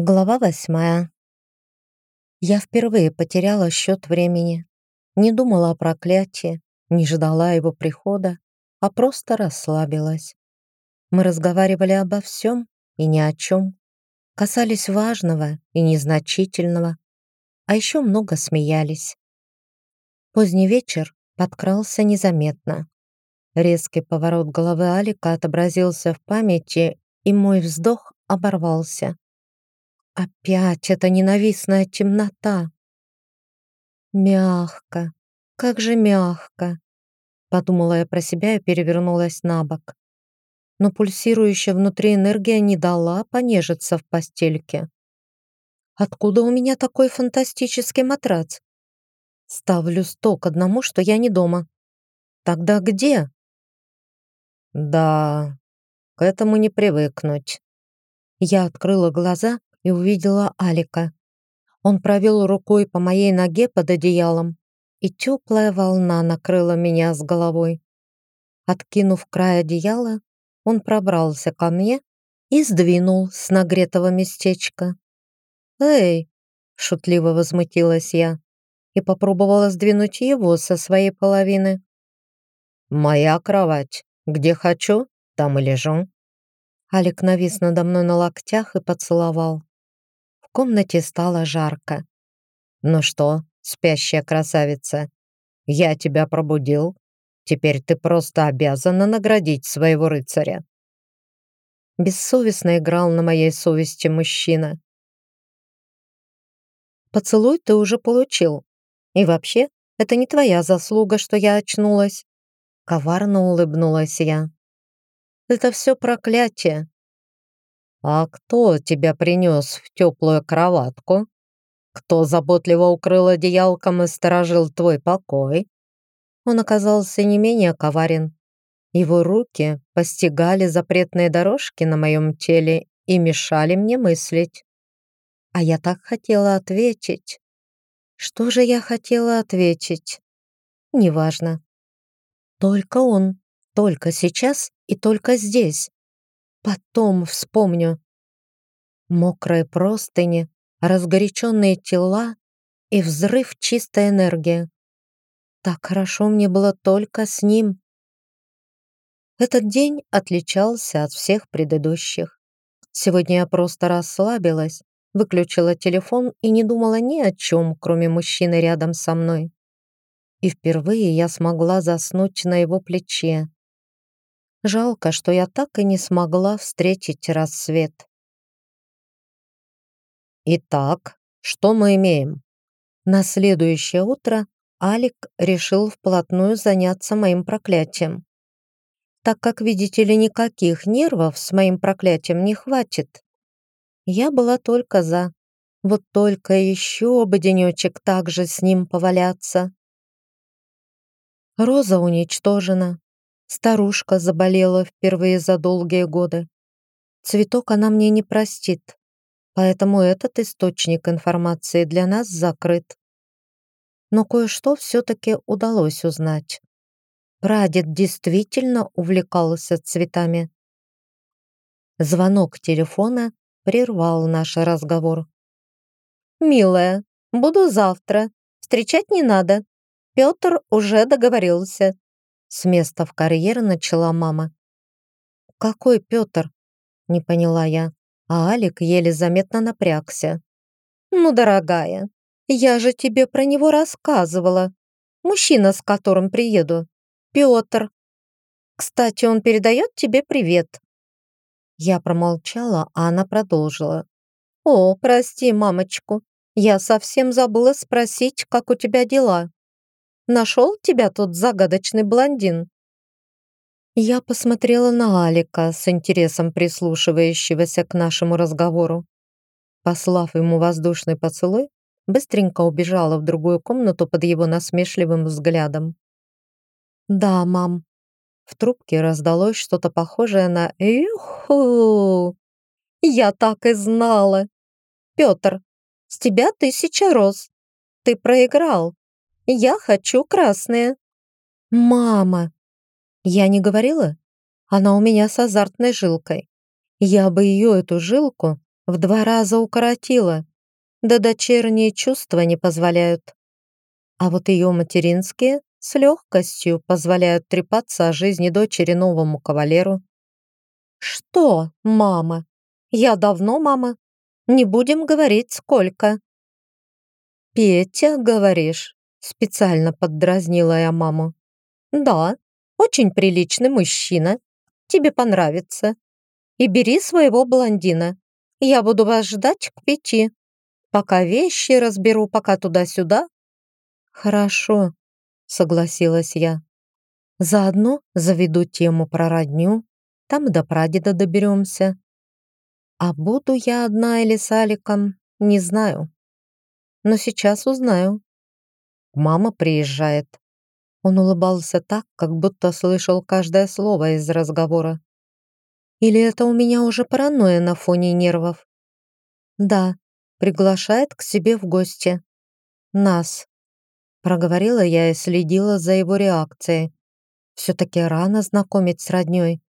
Глава восьмая. Я впервые потеряла счет времени. Не думала о проклятии, не ждала его прихода, а просто расслабилась. Мы разговаривали обо всем и ни о чем, касались важного и незначительного, а еще много смеялись. Поздний вечер подкрался незаметно. Резкий поворот головы Алика отобразился в памяти, и мой вздох оборвался. Опять эта ненавистная темнота. Мягко, как же мягко, подумала я про себя и перевернулась на бок. Но пульсирующая внутри энергия не дала понежиться в постельке. Откуда у меня такой фантастический матрац? Ставлю сто к одному, что я не дома. Тогда где? Да, к этому не привыкнуть. Я открыла глаза и увидела Алика. Он провел рукой по моей ноге под одеялом, и теплая волна накрыла меня с головой. Откинув край одеяла, он пробрался ко мне и сдвинул с нагретого местечка. «Эй!» — шутливо возмутилась я и попробовала сдвинуть его со своей половины. «Моя кровать. Где хочу, там и лежу». Алик навис надо мной на локтях и поцеловал. В комнате стало жарко. «Ну что, спящая красавица, я тебя пробудил. Теперь ты просто обязана наградить своего рыцаря». Бессовестно играл на моей совести мужчина. «Поцелуй ты уже получил. И вообще, это не твоя заслуга, что я очнулась». Коварно улыбнулась я. «Это все проклятие. «А кто тебя принес в теплую кроватку? Кто заботливо укрыл одеялком и сторожил твой покой?» Он оказался не менее коварен. Его руки постигали запретные дорожки на моем теле и мешали мне мыслить. А я так хотела ответить. Что же я хотела ответить? Неважно. Только он, только сейчас и только здесь. Потом вспомню. Мокрые простыни, разгоряченные тела и взрыв чистой энергии. Так хорошо мне было только с ним. Этот день отличался от всех предыдущих. Сегодня я просто расслабилась, выключила телефон и не думала ни о чем, кроме мужчины рядом со мной. И впервые я смогла заснуть на его плече, Жалко, что я так и не смогла встретить рассвет. Итак, что мы имеем? На следующее утро Алик решил вплотную заняться моим проклятием. Так как, видите ли, никаких нервов с моим проклятием не хватит. Я была только за. Вот только еще бы денечек так же с ним поваляться. Роза уничтожена. Старушка заболела впервые за долгие годы. Цветок она мне не простит, поэтому этот источник информации для нас закрыт. Но кое-что все-таки удалось узнать. Прадед действительно увлекался цветами. Звонок телефона прервал наш разговор. «Милая, буду завтра. Встречать не надо. Петр уже договорился. С места в карьер начала мама. «Какой Петр?» — не поняла я, а Алик еле заметно напрягся. «Ну, дорогая, я же тебе про него рассказывала. Мужчина, с которым приеду. Петр. Кстати, он передает тебе привет». Я промолчала, а она продолжила. «О, прости, мамочку, я совсем забыла спросить, как у тебя дела. Нашел тебя тот загадочный блондин?» Я посмотрела на Алика с интересом прислушивающегося к нашему разговору. Послав ему воздушный поцелуй, быстренько убежала в другую комнату под его насмешливым взглядом. «Да, мам». В трубке раздалось что-то похожее на «Юху!» «Я так и знала!» «Петр, с тебя тысяча роз. Ты проиграл. Я хочу красные». «Мама!» «Я не говорила? Она у меня с азартной жилкой. Я бы ее, эту жилку, В два раза укоротила. Да дочерние чувства не позволяют. А вот ее материнские с легкостью позволяют трепаться о жизни дочери новому кавалеру. «Что, мама? Я давно мама. Не будем говорить, сколько». «Петя, говоришь?» Специально поддразнила я маму. «Да, очень приличный мужчина. Тебе понравится. И бери своего блондина. Я буду вас ждать к пяти. Пока вещи разберу, пока туда-сюда». «Хорошо», — согласилась я. «Заодно заведу тему про родню, там до прадеда доберемся. А буду я одна или с Аликом, не знаю. Но сейчас узнаю. Мама приезжает. Он улыбался так, как будто слышал каждое слово из разговора. Или это у меня уже паранойя на фоне нервов? Да, приглашает к себе в гости. Нас. Проговорила я и следила за его реакцией. Все-таки рано знакомить с роднёй,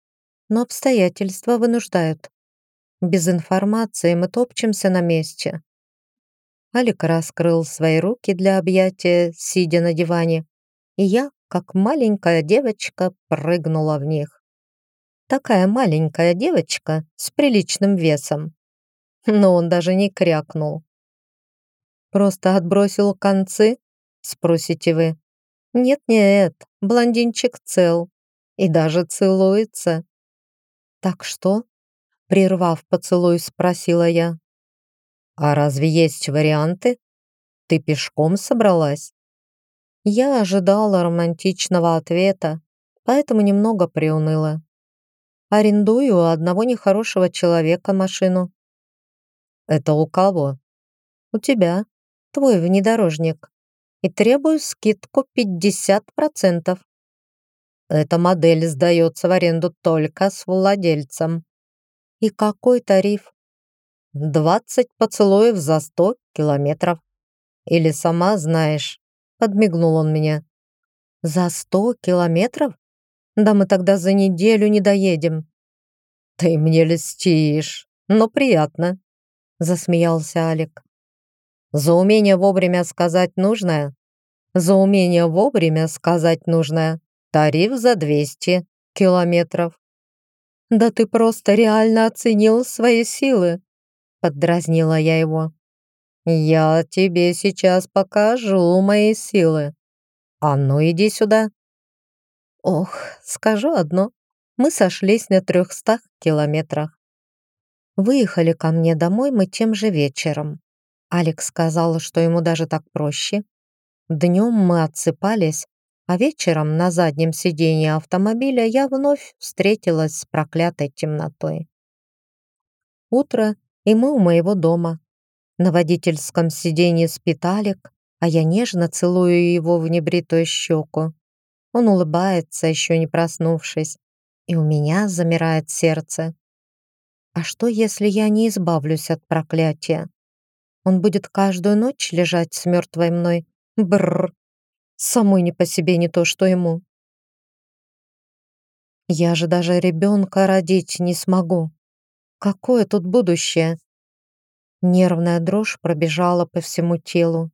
но обстоятельства вынуждают. Без информации мы топчемся на месте. Алик раскрыл свои руки для объятия, сидя на диване, и я, как маленькая девочка, прыгнула в них. Такая маленькая девочка с приличным весом. Но он даже не крякнул. «Просто отбросил концы?» — спросите вы. «Нет-нет, блондинчик цел и даже целуется». «Так что?» — прервав поцелуй, спросила я. «А разве есть варианты? Ты пешком собралась?» Я ожидала романтичного ответа, поэтому немного приуныла. Арендую у одного нехорошего человека машину. «Это у кого?» «У тебя. Твой внедорожник. И требую скидку 50%. Эта модель сдается в аренду только с владельцем. И какой тариф? Двадцать поцелуев за сто километров. Или сама знаешь, подмигнул он мне. За сто километров? Да мы тогда за неделю не доедем. Ты мне льстишь, но приятно, засмеялся Алик. За умение вовремя сказать нужное? За умение вовремя сказать нужное. Тариф за 200 километров. Да ты просто реально оценил свои силы. Поддразнила я его. «Я тебе сейчас покажу мои силы. А ну иди сюда». Ох, скажу одно. Мы сошлись на трехстах километрах. Выехали ко мне домой мы тем же вечером. Алекс сказал, что ему даже так проще. Днем мы отсыпались, а вечером на заднем сиденье автомобиля я вновь встретилась с проклятой темнотой. Утро и мы у моего дома. На водительском сиденье спит Алик, а я нежно целую его в небритую щеку. Он улыбается, еще не проснувшись, и у меня замирает сердце. А что, если я не избавлюсь от проклятия? Он будет каждую ночь лежать с мертвой мной. Бррр. Самой не по себе не то, что ему. Я же даже ребенка родить не смогу. Какое тут будущее? Нервная дрожь пробежала по всему телу.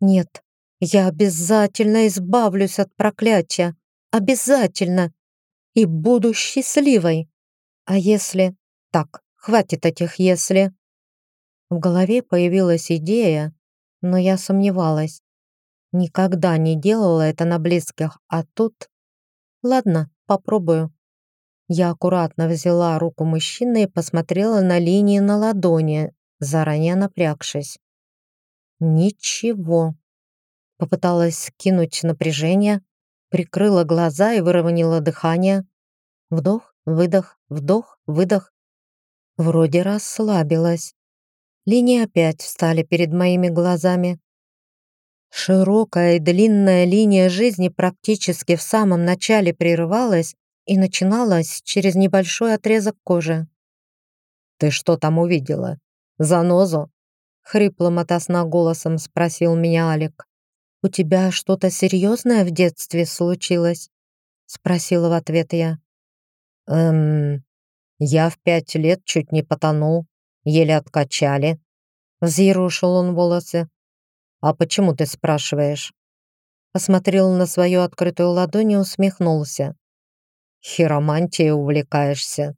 Нет, я обязательно избавлюсь от проклятия. Обязательно. И буду счастливой. А если... Так, хватит этих «если». В голове появилась идея, но я сомневалась. Никогда не делала это на близких, а тут... Ладно, попробую. Я аккуратно взяла руку мужчины и посмотрела на линии на ладони, заранее напрягшись. Ничего. Попыталась скинуть напряжение, прикрыла глаза и выровняла дыхание. Вдох, выдох, вдох, выдох. Вроде расслабилась. Линии опять встали перед моими глазами. Широкая и длинная линия жизни практически в самом начале прерывалась и начиналась через небольшой отрезок кожи. «Ты что там увидела? Занозу?» Хриплым от голосом спросил меня Алик. «У тебя что-то серьезное в детстве случилось?» Спросила в ответ я. «Эм, я в пять лет чуть не потонул. еле откачали. Взъерошил он волосы. «А почему ты спрашиваешь?» Посмотрел на свою открытую ладонь и усмехнулся. «Хиромантией увлекаешься.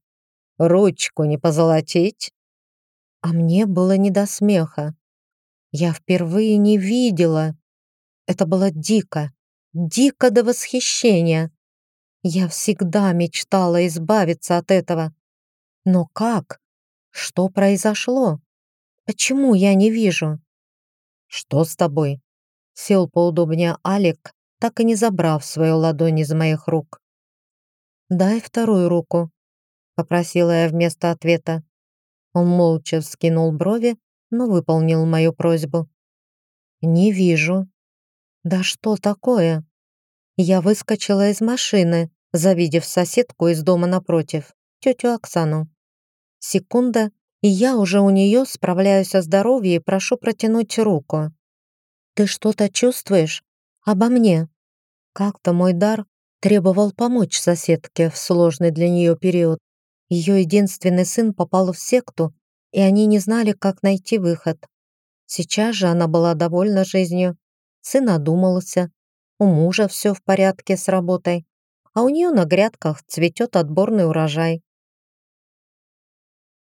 Ручку не позолотить?» А мне было не до смеха. Я впервые не видела. Это было дико, дико до восхищения. Я всегда мечтала избавиться от этого. Но как? Что произошло? Почему я не вижу? Что с тобой? Сел поудобнее Алик, так и не забрав свою ладонь из моих рук. «Дай вторую руку», — попросила я вместо ответа. Он молча вскинул брови, но выполнил мою просьбу. «Не вижу». «Да что такое?» Я выскочила из машины, завидев соседку из дома напротив, тетю Оксану. Секунда, и я уже у нее справляюсь о здоровье и прошу протянуть руку. «Ты что-то чувствуешь? Обо мне?» Как-то мой дар требовал помочь соседке в сложный для нее период. Ее единственный сын попал в секту, и они не знали, как найти выход. Сейчас же она была довольна жизнью. Сын одумался. У мужа все в порядке с работой, а у нее на грядках цветет отборный урожай.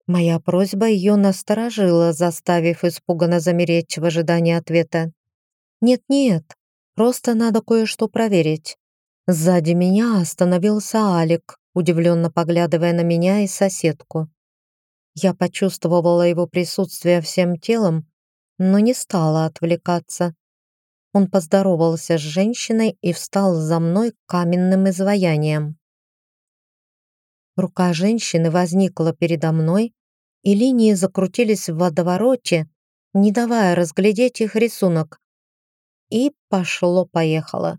Моя просьба ее насторожила, заставив испуганно замереть в ожидании ответа. «Нет-нет, просто надо кое-что проверить». Сзади меня остановился Алик, удивленно поглядывая на меня и соседку. Я почувствовала его присутствие всем телом, но не стала отвлекаться. Он поздоровался с женщиной и встал за мной каменным изваянием. Рука женщины возникла передо мной, и линии закрутились в водовороте, не давая разглядеть их рисунок. И пошло-поехало.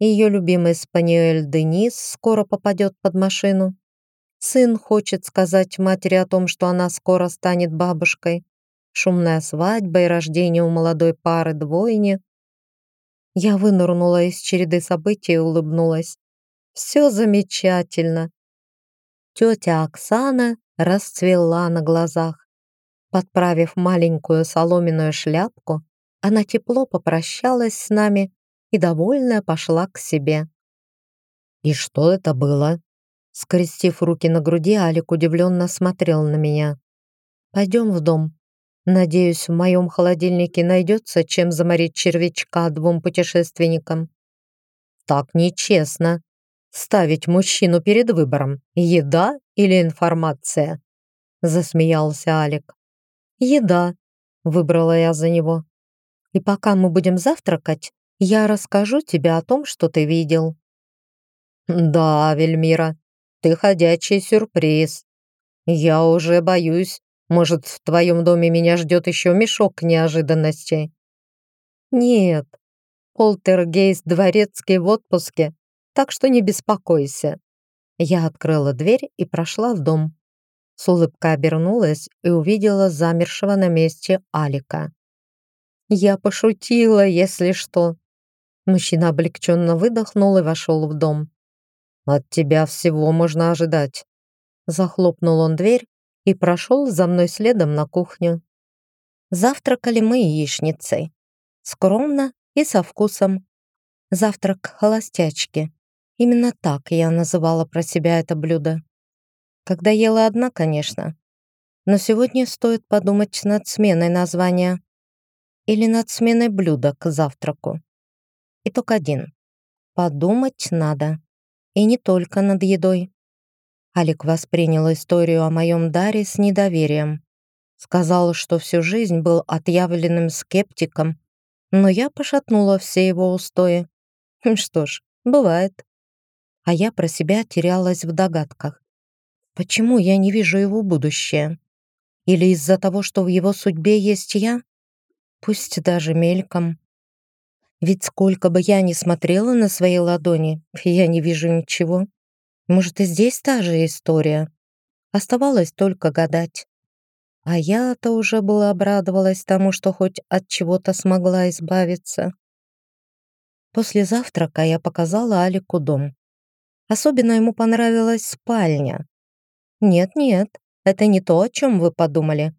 Ее любимый спаниель Денис скоро попадет под машину. Сын хочет сказать матери о том, что она скоро станет бабушкой. Шумная свадьба и рождение у молодой пары двойни. Я вынырнула из череды событий и улыбнулась. Все замечательно. Тетя Оксана расцвела на глазах. Подправив маленькую соломенную шляпку, она тепло попрощалась с нами и, довольная, пошла к себе. «И что это было?» Скрестив руки на груди, Алик удивленно смотрел на меня. «Пойдем в дом. Надеюсь, в моем холодильнике найдется, чем заморить червячка двум путешественникам». «Так нечестно. Ставить мужчину перед выбором, еда или информация?» Засмеялся Алик. «Еда», — выбрала я за него. «И пока мы будем завтракать, я расскажу тебе о том, что ты видел». «Да, Вельмира, ты ходячий сюрприз. Я уже боюсь, может, в твоем доме меня ждет еще мешок неожиданностей». «Нет, полтергейст дворецкий в отпуске, так что не беспокойся». Я открыла дверь и прошла в дом. С улыбкой обернулась и увидела замершего на месте Алика. «Я пошутила, если что. Мужчина облегченно выдохнул и вошел в дом. «От тебя всего можно ожидать». Захлопнул он дверь и прошел за мной следом на кухню. Завтракали мы яичницей. Скромно и со вкусом. Завтрак холостячки. Именно так я называла про себя это блюдо. Когда ела одна, конечно. Но сегодня стоит подумать над сменой названия. Или над сменой блюда к завтраку. Итог один. Подумать надо. И не только над едой. Алик воспринял историю о моем даре с недоверием. Сказал, что всю жизнь был отъявленным скептиком, но я пошатнула все его устои. Хм, что ж, бывает. А я про себя терялась в догадках. Почему я не вижу его будущее? Или из-за того, что в его судьбе есть я? Пусть даже мельком. Ведь сколько бы я ни смотрела на свои ладони, я не вижу ничего. Может, и здесь та же история. Оставалось только гадать. А я-то уже была обрадовалась тому, что хоть от чего-то смогла избавиться. После завтрака я показала Алику дом. Особенно ему понравилась спальня. Нет-нет, это не то, о чем вы подумали.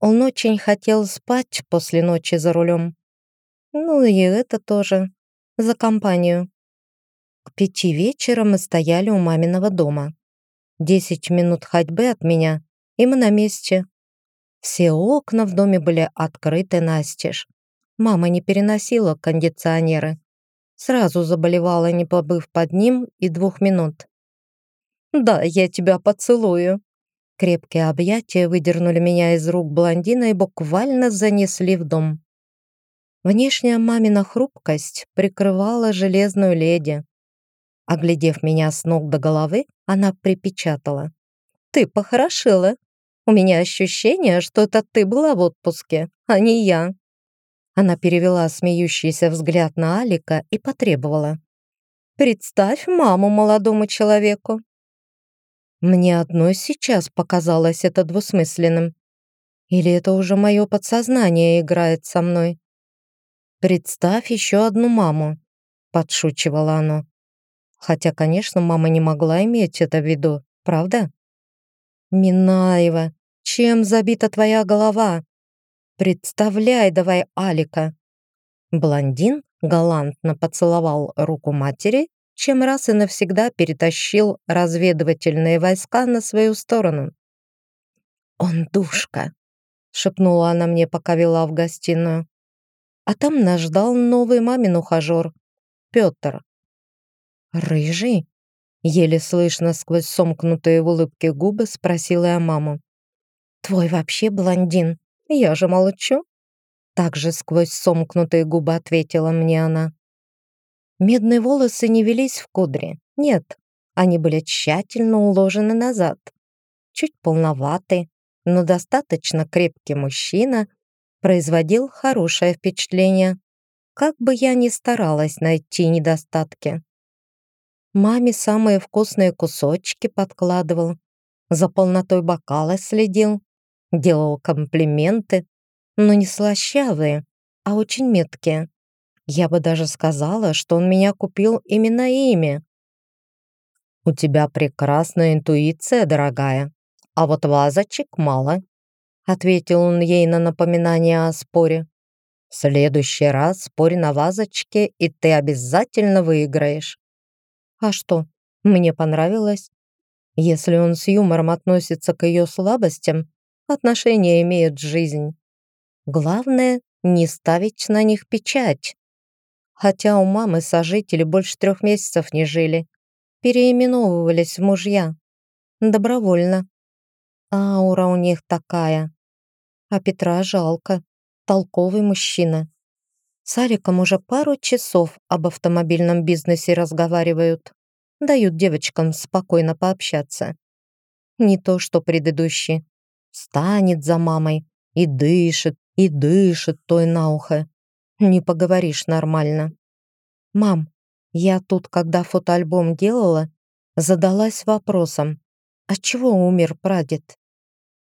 Он очень хотел спать после ночи за рулем. Ну и это тоже. За компанию. К пяти вечера мы стояли у маминого дома. Десять минут ходьбы от меня, и мы на месте. Все окна в доме были открыты настежь. Мама не переносила кондиционеры. Сразу заболевала, не побыв под ним и двух минут. «Да, я тебя поцелую». Крепкие объятия выдернули меня из рук блондина и буквально занесли в дом. Внешняя мамина хрупкость прикрывала железную леди. Оглядев меня с ног до головы, она припечатала. «Ты похорошела. У меня ощущение, что это ты была в отпуске, а не я». Она перевела смеющийся взгляд на Алика и потребовала. «Представь маму молодому человеку». Мне одной сейчас показалось это двусмысленным. Или это уже мое подсознание играет со мной? «Представь еще одну маму», — подшучивало оно. Хотя, конечно, мама не могла иметь это в виду, правда? «Минаева, чем забита твоя голова? Представляй давай Алика!» Блондин галантно поцеловал руку матери, чем раз и навсегда перетащил разведывательные войска на свою сторону. «Он душка!» — шепнула она мне, пока вела в гостиную. А там нас ждал новый мамин ухажер, Петр. «Рыжий?» Еле слышно сквозь сомкнутые в улыбке губы спросила я маму. «Твой вообще блондин? Я же молчу». Также сквозь сомкнутые губы ответила мне она. Медные волосы не велись в кудре. Нет, они были тщательно уложены назад. Чуть полноватый, но достаточно крепкий мужчина производил хорошее впечатление, как бы я ни старалась найти недостатки. Маме самые вкусные кусочки подкладывал, за полнотой бокала следил, делал комплименты, но не слащавые, а очень меткие. Я бы даже сказала, что он меня купил именно ими. «У тебя прекрасная интуиция, дорогая, а вот вазочек мало», ответил он ей на напоминание о споре. «В следующий раз спорь на вазочке, и ты обязательно выиграешь». А что, мне понравилось. Если он с юмором относится к ее слабостям, отношения имеют жизнь. Главное, не ставить на них печать. Хотя у мамы сожители больше трех месяцев не жили. Переименовывались в мужья. Добровольно. Аура у них такая. А Петра жалко. Толковый мужчина. С Аликом уже пару часов об автомобильном бизнесе разговаривают. Дают девочкам спокойно пообщаться. Не то, что предыдущий. Станет за мамой и дышит, и дышит той на ухо. Не поговоришь нормально. «Мам, я тут, когда фотоальбом делала, задалась вопросом, от чего умер прадед?»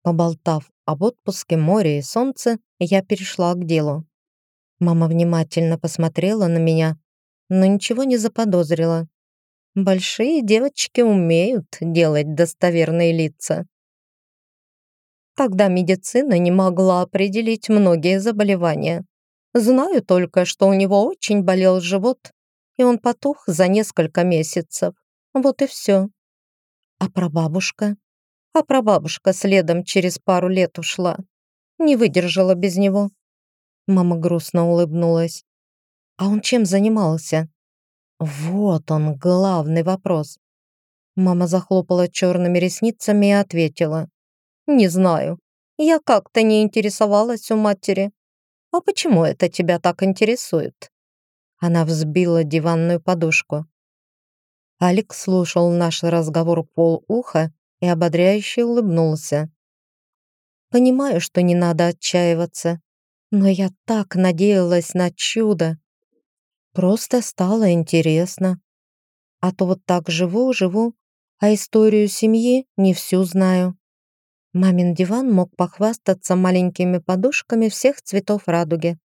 Поболтав об отпуске, море и солнце, я перешла к делу. Мама внимательно посмотрела на меня, но ничего не заподозрила. Большие девочки умеют делать достоверные лица. Тогда медицина не могла определить многие заболевания. Знаю только, что у него очень болел живот, и он потух за несколько месяцев. Вот и все. А прабабушка? А прабабушка следом через пару лет ушла. Не выдержала без него. Мама грустно улыбнулась. А он чем занимался? Вот он, главный вопрос. Мама захлопала черными ресницами и ответила. «Не знаю. Я как-то не интересовалась у матери. А почему это тебя так интересует?» Она взбила диванную подушку. Алекс слушал наш разговор полуха и ободряюще улыбнулся. «Понимаю, что не надо отчаиваться. Но я так надеялась на чудо. Просто стало интересно. А то вот так живу-живу, а историю семьи не всю знаю. Мамин диван мог похвастаться маленькими подушками всех цветов радуги.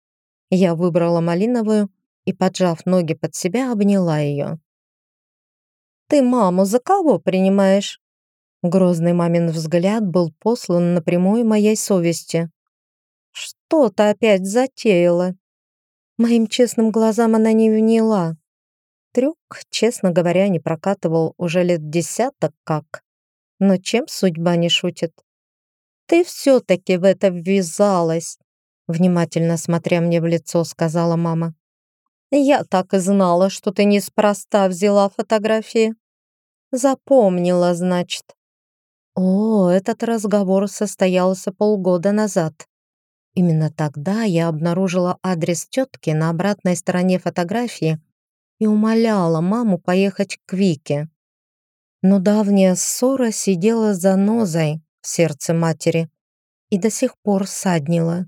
Я выбрала малиновую и, поджав ноги под себя, обняла ее. «Ты маму за кого принимаешь?» Грозный мамин взгляд был послан напрямую моей совести. «Что ты опять затеяла?» Моим честным глазам она не вняла. Трюк, честно говоря, не прокатывал уже лет десяток как. Но чем судьба не шутит? «Ты все-таки в это ввязалась», внимательно смотря мне в лицо, сказала мама. «Я так и знала, что ты неспроста взяла фотографии. Запомнила, значит». О, этот разговор состоялся полгода назад. Именно тогда я обнаружила адрес тетки на обратной стороне фотографии и умоляла маму поехать к Вике. Но давняя ссора сидела за нозой в сердце матери и до сих пор саднила.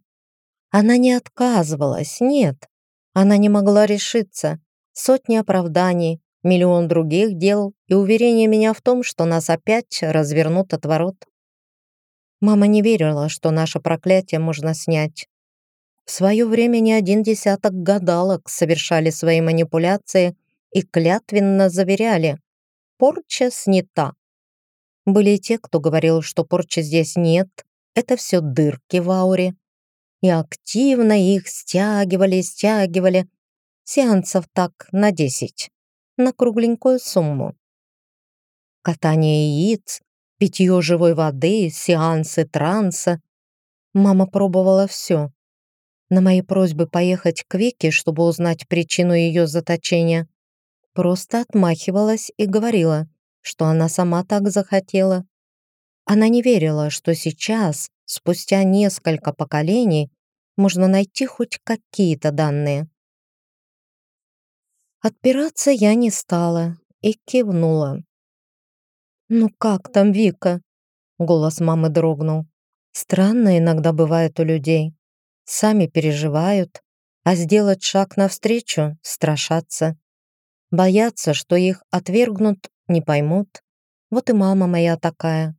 Она не отказывалась, нет. Она не могла решиться. Сотни оправданий, миллион других дел и уверение меня в том, что нас опять развернут от ворот. Мама не верила, что наше проклятие можно снять. В свое время не один десяток гадалок совершали свои манипуляции и клятвенно заверяли «порча снята». Были и те, кто говорил, что порчи здесь нет, это все дырки в ауре. И активно их стягивали, стягивали. Сеансов так на десять на кругленькую сумму. Катание яиц, питье живой воды, сеансы транса. Мама пробовала все. На мои просьбы поехать к Вике, чтобы узнать причину ее заточения, просто отмахивалась и говорила, что она сама так захотела. Она не верила, что сейчас, спустя несколько поколений, можно найти хоть какие-то данные. Отпираться я не стала и кивнула. «Ну как там Вика?» Голос мамы дрогнул. «Странно иногда бывает у людей. Сами переживают, а сделать шаг навстречу страшатся. Боятся, что их отвергнут, не поймут. Вот и мама моя такая».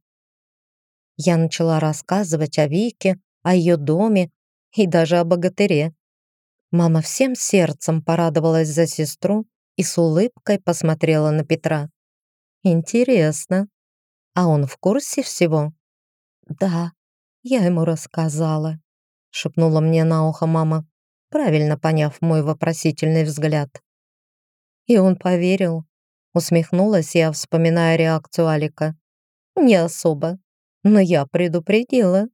Я начала рассказывать о Вике, о ее доме и даже о богатыре. Мама всем сердцем порадовалась за сестру и с улыбкой посмотрела на Петра. «Интересно. А он в курсе всего?» «Да, я ему рассказала», — шепнула мне на ухо мама, правильно поняв мой вопросительный взгляд. «И он поверил?» — усмехнулась я, вспоминая реакцию Алика. «Не особо, но я предупредила».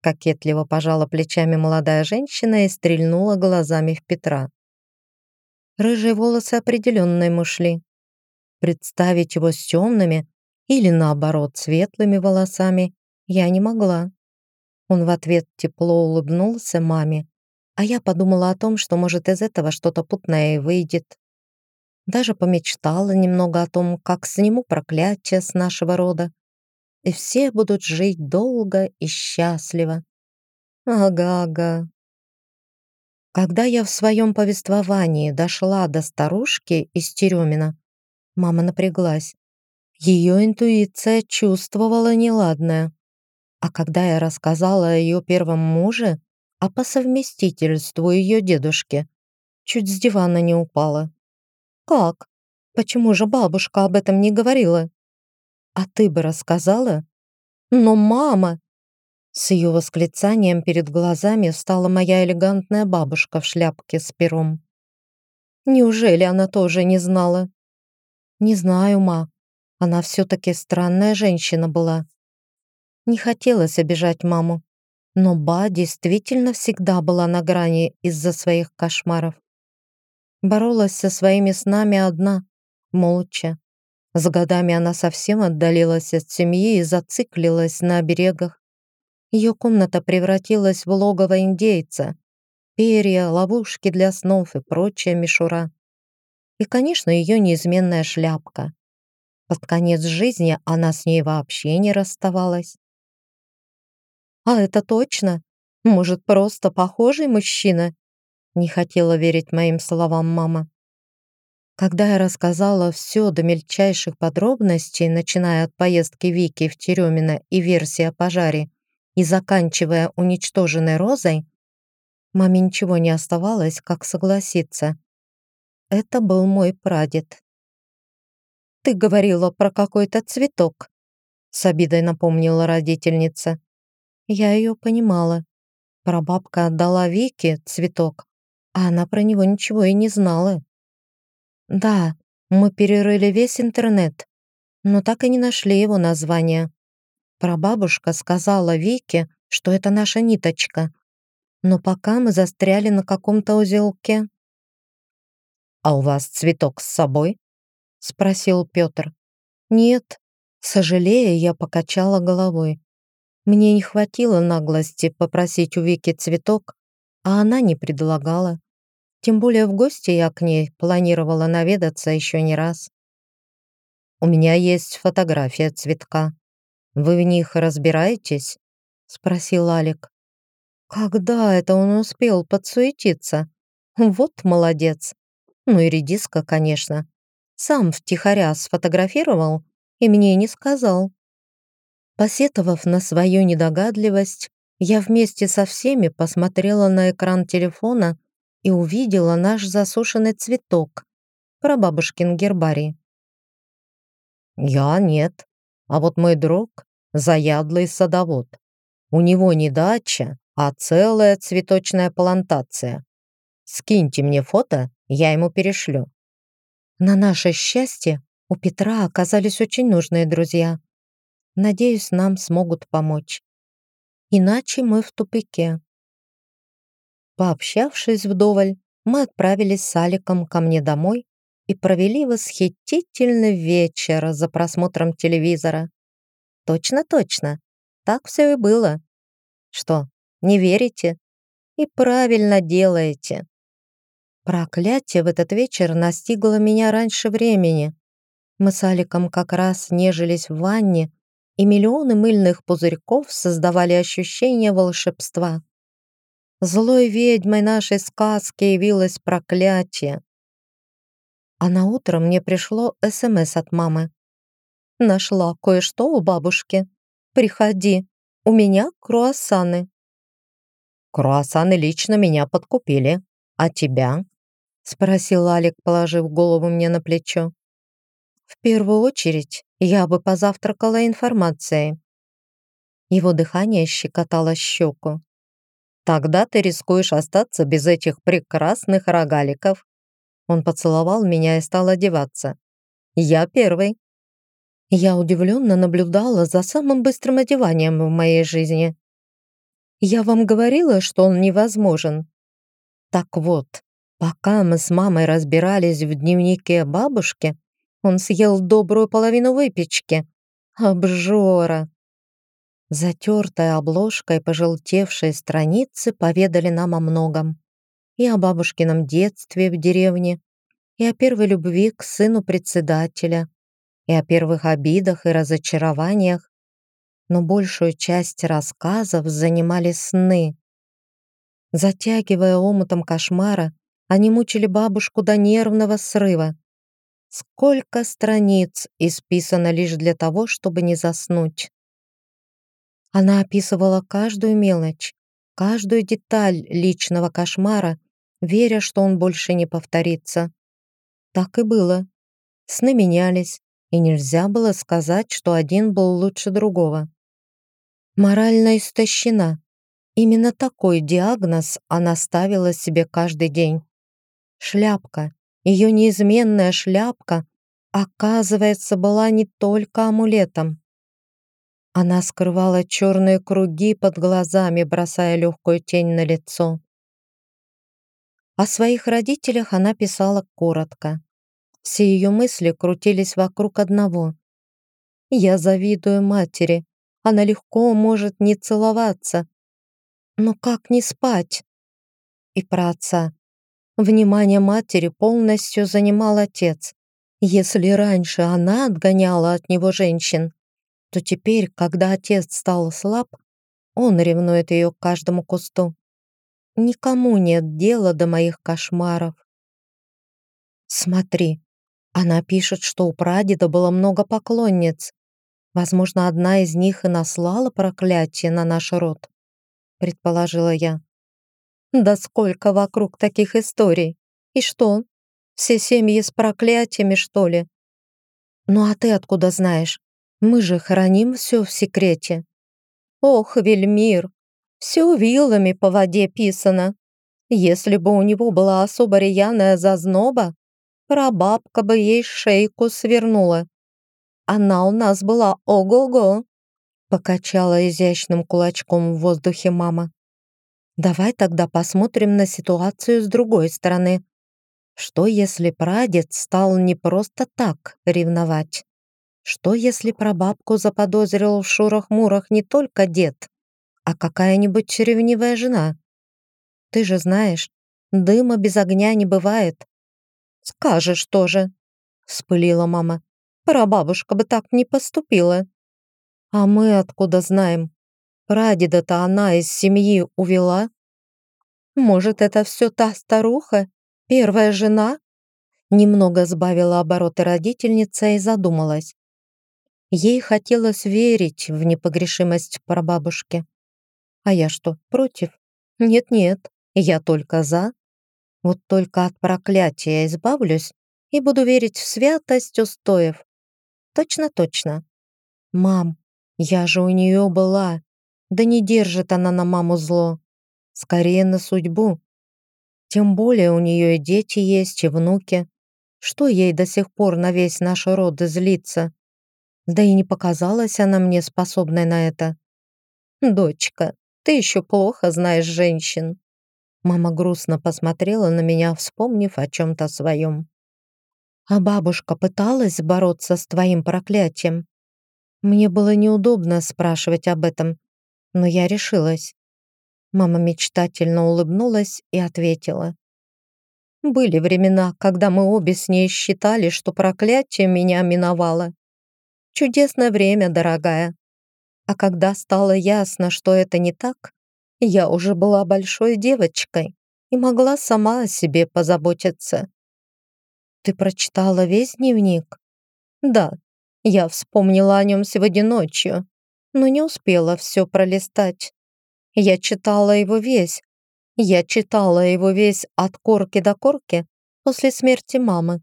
Кокетливо пожала плечами молодая женщина и стрельнула глазами в Петра. Рыжие волосы определенно ему шли. Представить его с темными или, наоборот, светлыми волосами я не могла. Он в ответ тепло улыбнулся маме, а я подумала о том, что, может, из этого что-то путное и выйдет. Даже помечтала немного о том, как сниму проклятие с нашего рода, и все будут жить долго и счастливо. Ага-ага. Когда я в своем повествовании дошла до старушки из Теремина, мама напряглась. Ее интуиция чувствовала неладное. А когда я рассказала о ее первом муже, а по совместительству ее дедушке, чуть с дивана не упала. «Как? Почему же бабушка об этом не говорила?» «А ты бы рассказала?» «Но мама!» С ее восклицанием перед глазами встала моя элегантная бабушка в шляпке с пером. Неужели она тоже не знала? Не знаю, ма. Она все-таки странная женщина была. Не хотелось обижать маму, но Ба действительно всегда была на грани из-за своих кошмаров. Боролась со своими снами одна, молча, с годами она совсем отдалилась от семьи и зациклилась на берегах. Ее комната превратилась в логово индейца. Перья, ловушки для снов и прочая мишура. И, конечно, ее неизменная шляпка. Под конец жизни она с ней вообще не расставалась. «А это точно? Может, просто похожий мужчина?» Не хотела верить моим словам мама. Когда я рассказала все до мельчайших подробностей, начиная от поездки Вики в Теремино и версии о пожаре, и заканчивая уничтоженной розой, маме ничего не оставалось, как согласиться. Это был мой прадед. «Ты говорила про какой-то цветок». с обидой напомнила родительница. Я ее понимала. Прабабка отдала Вике цветок, а она про него ничего и не знала. Да, мы перерыли весь интернет, но так и не нашли его название. Прабабушка сказала Вике, что это наша ниточка, но пока мы застряли на каком-то узелке. «А у вас цветок с собой?» — спросил Петр. «Нет». Сожалея, я покачала головой. Мне не хватило наглости попросить у Вики цветок, а она не предлагала. Тем более в гости я к ней планировала наведаться еще не раз. «У меня есть фотография цветка. Вы в них разбираетесь?» — спросил Алик. Когда это он успел подсуетиться? Вот молодец. Ну и редиска, конечно. Сам втихаря сфотографировал и мне не сказал. Посетовав на свою недогадливость, я вместе со всеми посмотрела на экран телефона и увидела наш засушенный цветок, прабабушкин гербарий. Я нет, а вот мой друг — заядлый садовод. У него не дача, а целая цветочная плантация. Скиньте мне фото, я ему перешлю. На наше счастье у Петра оказались очень нужные друзья. Надеюсь, нам смогут помочь. Иначе мы в тупике. Пообщавшись вдоволь, мы отправились с Аликом ко мне домой и провели восхитительный вечер за просмотром телевизора. Точно-точно, так все и было. Что, не верите? И правильно делаете. Проклятие в этот вечер настигло меня раньше времени. Мы с Аликом как раз нежились в ванне, и миллионы мыльных пузырьков создавали ощущение волшебства. Злой ведьмой нашей сказки явилось проклятие. А на утро мне пришло СМС от мамы. Нашла кое-что у бабушки. Приходи, у меня круассаны. Круассаны лично меня подкупили. А тебя?» — спросил Алик, положив голову мне на плечо. «В первую очередь я бы позавтракала информацией». Его дыхание щекотало щеку. «Тогда ты рискуешь остаться без этих прекрасных рогаликов». Он поцеловал меня и стал одеваться. «Я первый». Я удивленно наблюдала за самым быстрым одеванием в моей жизни. Я вам говорила, что он невозможен. Так вот, пока мы с мамой разбирались в дневнике бабушки, он съел добрую половину выпечки. Обжора. Затертая обложка и пожелтевшие страницы поведали нам о многом. И о бабушкином детстве в деревне, и о первой любви к сыну председателя, и о первых обидах и разочарованиях, но большую часть рассказов занимали сны. Затягивая омутом кошмара, они мучили бабушку до нервного срыва. Сколько страниц исписано лишь для того, чтобы не заснуть. Она описывала каждую мелочь, каждую деталь личного кошмара, веря, что он больше не повторится. Так и было. Сны менялись, и нельзя было сказать, что один был лучше другого морально истощена. Именно такой диагноз она ставила себе каждый день. Шляпка, ее неизменная шляпка, оказывается, была не только амулетом. Она скрывала черные круги под глазами, бросая легкую тень на лицо. О своих родителях она писала коротко. Все ее мысли крутились вокруг одного. «Я завидую матери, она легко может не целоваться. Но как не спать? И про отца. Внимание матери полностью занимал отец. Если раньше она отгоняла от него женщин, то теперь, когда отец стал слаб, он ревнует ее к каждому кусту. Никому нет дела до моих кошмаров. Смотри, она пишет, что у прадеда было много поклонниц. Возможно, одна из них и наслала проклятие на наш род, предположила я. Да сколько вокруг таких историй. И что? Все семьи с проклятиями, что ли? Ну а ты откуда знаешь? Мы же храним все в секрете. Ох, Вельмир, все вилами по воде писано. Если бы у него была особо рьяная зазноба, прабабка бы ей шейку свернула. Она у нас была ого-го, покачала изящным кулачком в воздухе мама. Давай тогда посмотрим на ситуацию с другой стороны. Что если прадед стал не просто так ревновать? Что если прабабку заподозрил в шурах-мурах не только дед, а какая-нибудь ревнивая жена? Ты же знаешь, дыма без огня не бывает. Скажешь тоже, вспылила мама. Прабабушка бы так не поступила. А мы откуда знаем? Прадеда-то она из семьи увела. Может, это все та старуха, первая жена? Немного сбавила обороты родительница и задумалась. Ей хотелось верить в непогрешимость прабабушки. А я что, против? Нет-нет, я только за. Вот только от проклятия избавлюсь и буду верить в святость устоев. Точно-точно. Мам, я же у нее была. Да не держит она на маму зло. Скорее на судьбу. Тем более у нее и дети есть, и внуки. Что ей до сих пор на весь наш род злиться? Да и не показалась она мне способной на это. «Дочка, ты еще плохо знаешь женщин». Мама грустно посмотрела на меня, вспомнив о чем-то своем. «А бабушка пыталась бороться с твоим проклятием?» Мне было неудобно спрашивать об этом, но я решилась. Мама мечтательно улыбнулась и ответила. «Были времена, когда мы обе с ней считали, что проклятие меня миновало. Чудесное время, дорогая. А когда стало ясно, что это не так, я уже была большой девочкой и могла сама о себе позаботиться. Ты прочитала весь дневник? Да, я вспомнила о нем сегодня ночью, но не успела все пролистать. Я читала его весь. Я читала его весь от корки до корки после смерти мамы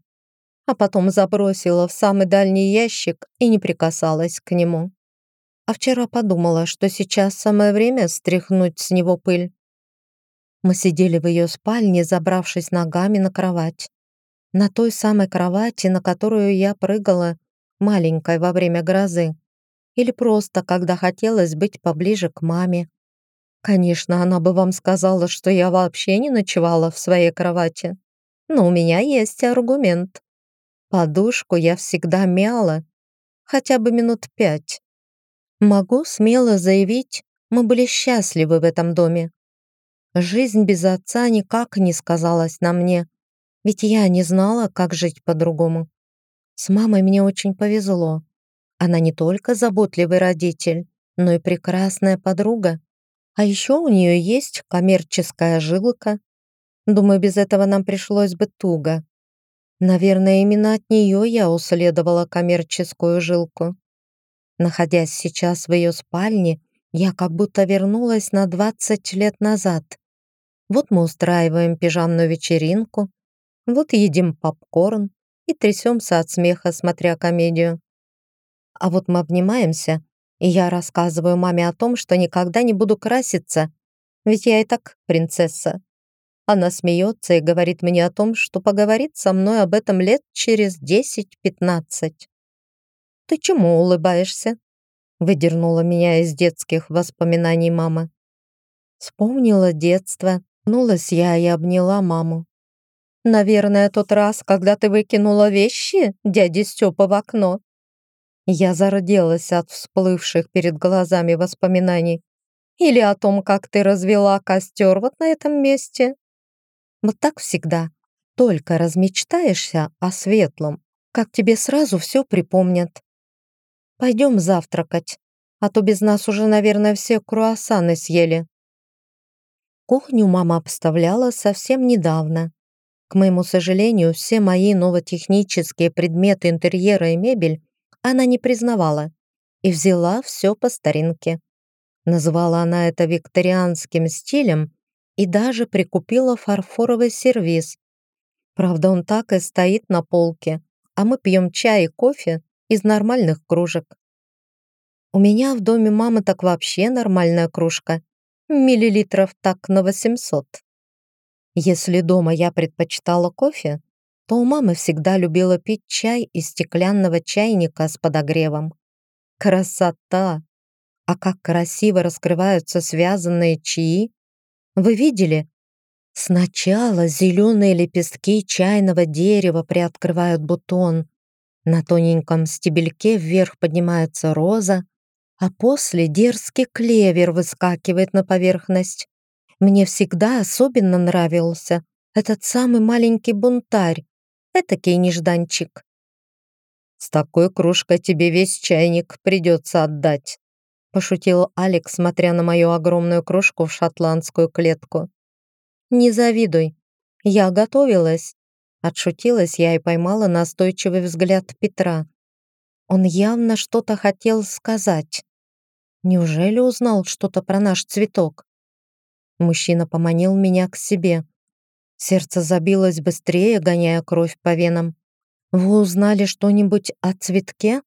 а потом забросила в самый дальний ящик и не прикасалась к нему. А вчера подумала, что сейчас самое время стряхнуть с него пыль. Мы сидели в ее спальне, забравшись ногами на кровать. На той самой кровати, на которую я прыгала, маленькой во время грозы. Или просто, когда хотелось быть поближе к маме. Конечно, она бы вам сказала, что я вообще не ночевала в своей кровати. Но у меня есть аргумент. Подушку я всегда мяла, хотя бы минут пять. Могу смело заявить, мы были счастливы в этом доме. Жизнь без отца никак не сказалась на мне, ведь я не знала, как жить по-другому. С мамой мне очень повезло. Она не только заботливый родитель, но и прекрасная подруга. А еще у нее есть коммерческая жилка. Думаю, без этого нам пришлось бы туго. Наверное, именно от нее я уследовала коммерческую жилку. Находясь сейчас в ее спальне, я как будто вернулась на 20 лет назад. Вот мы устраиваем пижамную вечеринку, вот едим попкорн и трясемся от смеха, смотря комедию. А вот мы обнимаемся, и я рассказываю маме о том, что никогда не буду краситься, ведь я и так принцесса. Она смеется и говорит мне о том, что поговорит со мной об этом лет через 10-15. «Ты чему улыбаешься?» Выдернула меня из детских воспоминаний мама. Вспомнила детство, нулась я и обняла маму. «Наверное, тот раз, когда ты выкинула вещи дяди Степа в окно». Я зарделась от всплывших перед глазами воспоминаний. Или о том, как ты развела костер вот на этом месте. Вот так всегда. Только размечтаешься о светлом, как тебе сразу все припомнят. Пойдем завтракать, а то без нас уже, наверное, все круассаны съели. Кухню мама обставляла совсем недавно. К моему сожалению, все мои новотехнические предметы интерьера и мебель она не признавала и взяла все по старинке. Называла она это викторианским стилем и даже прикупила фарфоровый сервиз. Правда, он так и стоит на полке, а мы пьем чай и кофе из нормальных кружек. У меня в доме мамы так вообще нормальная кружка. Миллилитров так на 800. Если дома я предпочитала кофе, то у мамы всегда любила пить чай из стеклянного чайника с подогревом. Красота! А как красиво раскрываются связанные чаи! Вы видели? Сначала зеленые лепестки чайного дерева приоткрывают бутон, на тоненьком стебельке вверх поднимается роза, а после дерзкий клевер выскакивает на поверхность. Мне всегда особенно нравился этот самый маленький бунтарь, этакий нежданчик. «С такой кружкой тебе весь чайник придется отдать», пошутил Алекс, смотря на мою огромную кружку в шотландскую клетку. «Не завидуй. Я готовилась». Отшутилась я и поймала настойчивый взгляд Петра. Он явно что-то хотел сказать. Неужели узнал что-то про наш цветок? Мужчина поманил меня к себе. Сердце забилось быстрее, гоняя кровь по венам. «Вы узнали что-нибудь о цветке?»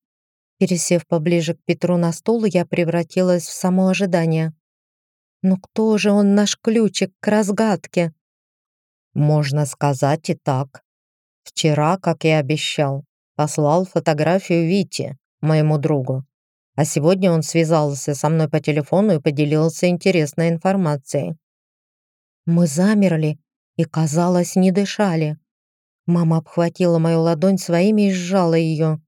Пересев поближе к Петру на стул, я превратилась в само ожидание. «Ну кто же он наш ключик к разгадке?» «Можно сказать и так. Вчера, как и обещал, послал фотографию Вите, моему другу. А сегодня он связался со мной по телефону и поделился интересной информацией. Мы замерли и, казалось, не дышали. Мама обхватила мою ладонь своими и сжала ее.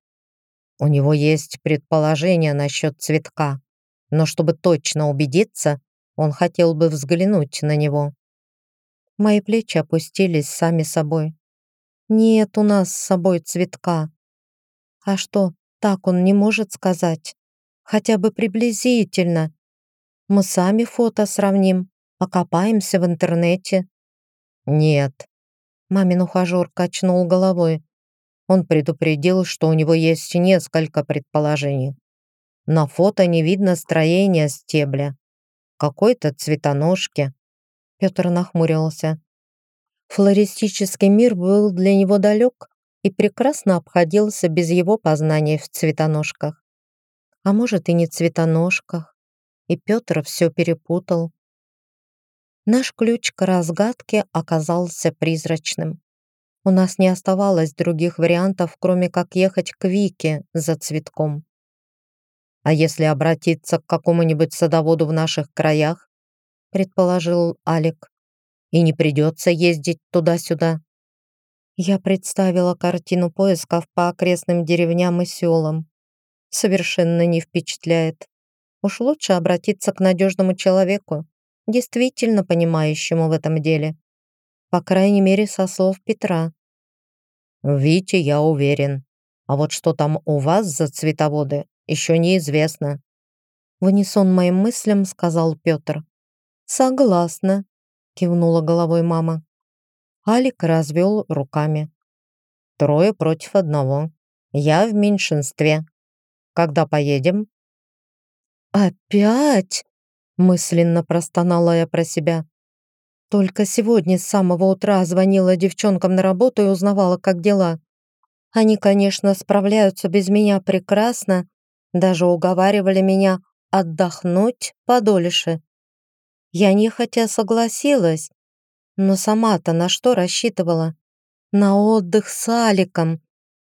У него есть предположение насчет цветка, но чтобы точно убедиться, он хотел бы взглянуть на него. Мои плечи опустились сами собой. Нет у нас с собой цветка. А что, так он не может сказать? Хотя бы приблизительно. Мы сами фото сравним, покопаемся в интернете. Нет. Мамин ухажер качнул головой. Он предупредил, что у него есть несколько предположений. На фото не видно строения стебля. Какой-то цветоножки. Петр нахмурился. Флористический мир был для него далек и прекрасно обходился без его познаний в цветоножках. А может и не цветоножках. И Петр все перепутал. Наш ключ к разгадке оказался призрачным. У нас не оставалось других вариантов, кроме как ехать к Вике за цветком. А если обратиться к какому-нибудь садоводу в наших краях, предположил Алик, и не придется ездить туда-сюда. Я представила картину поисков по окрестным деревням и селам. Совершенно не впечатляет. Уж лучше обратиться к надежному человеку, действительно понимающему в этом деле. По крайней мере, со слов Петра. Вите я уверен. А вот что там у вас за цветоводы, еще неизвестно. В унисон моим мыслям сказал Петр. Согласна, кивнула головой мама. Алик развел руками. Трое против одного. Я в меньшинстве. Когда поедем? Опять? Мысленно простонала я про себя. Только сегодня с самого утра звонила девчонкам на работу и узнавала, как дела. Они, конечно, справляются без меня прекрасно, даже уговаривали меня отдохнуть подольше. Я нехотя согласилась, но сама-то на что рассчитывала? На отдых с Аликом.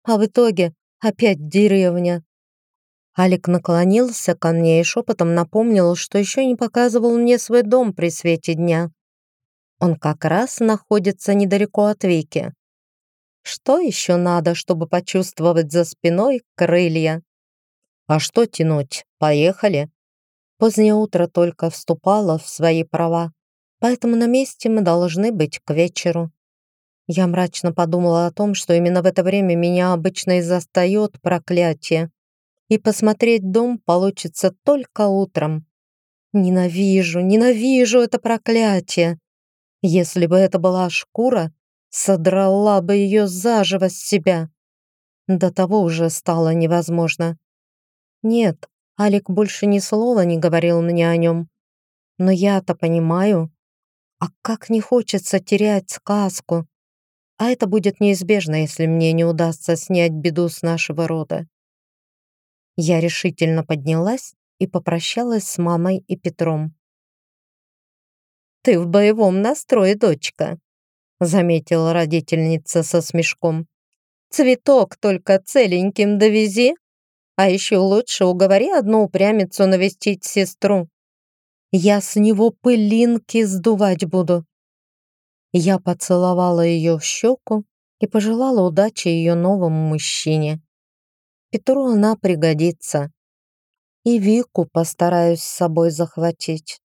А в итоге опять деревня. Алик наклонился ко мне и шепотом напомнил, что еще не показывал мне свой дом при свете дня. Он как раз находится недалеко от Вики. Что еще надо, чтобы почувствовать за спиной крылья? А что тянуть? Поехали. Позднее утро только вступало в свои права, поэтому на месте мы должны быть к вечеру. Я мрачно подумала о том, что именно в это время меня обычно и застает проклятие и посмотреть дом получится только утром. Ненавижу, ненавижу это проклятие. Если бы это была шкура, содрала бы ее заживо с себя. До того уже стало невозможно. Нет, Алик больше ни слова не говорил мне о нем. Но я-то понимаю. А как не хочется терять сказку. А это будет неизбежно, если мне не удастся снять беду с нашего рода. Я решительно поднялась и попрощалась с мамой и Петром. «Ты в боевом настрое, дочка», — заметила родительница со смешком. «Цветок только целеньким довези, а еще лучше уговори одну упрямицу навестить сестру. Я с него пылинки сдувать буду». Я поцеловала ее в щеку и пожелала удачи ее новому мужчине. Петру она пригодится. И Вику постараюсь с собой захватить.